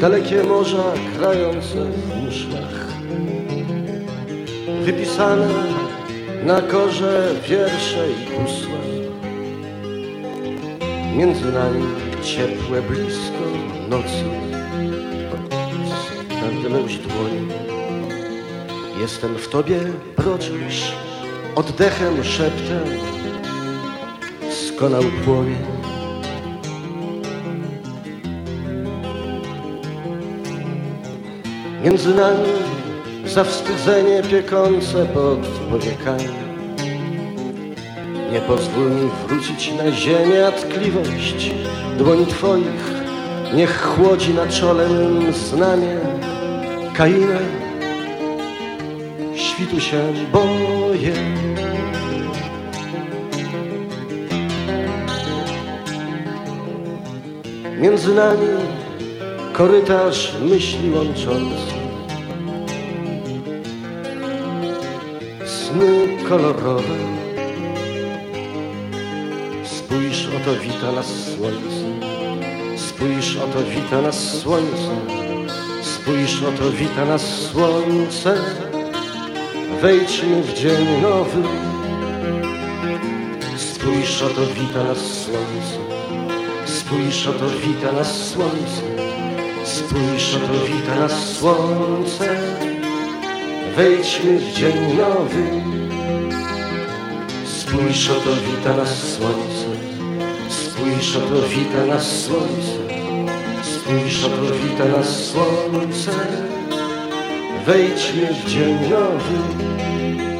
dalekie morza krające w muszlach. Wypisane na korze wiersze i gusła. Między nami ciepłe blisko nocy. Skandynąć dłoni. Jestem w tobie, broczysz, oddechem, szeptem, skonał płomień. Między nami zawstydzenie piekące pod powiekami. Nie pozwól mi wrócić na ziemię, a tkliwość dłoni Twoich niech chłodzi na czole mym znamie. Kaina, świtu się boję. Między nami korytarz myśli łączący. Sny kolorowe. Spójrz, oto wita nas słońce. Spójrz, oto wita nas słońce. Spójrz, oto wita nas słońce. Wejdźmy w dzień nowy. Spójrz, oto wita nas słońce. Spójrz, oto wita nas słońce. Spójrz, oto wita nas słońce. Wejdźmy w dzień nowy. Spójrz, oto wita nas słońce. Spójrz, oto wita nas słońce. Spójrz, oto wita nas słońce. Wejdźmy w dzień nowy.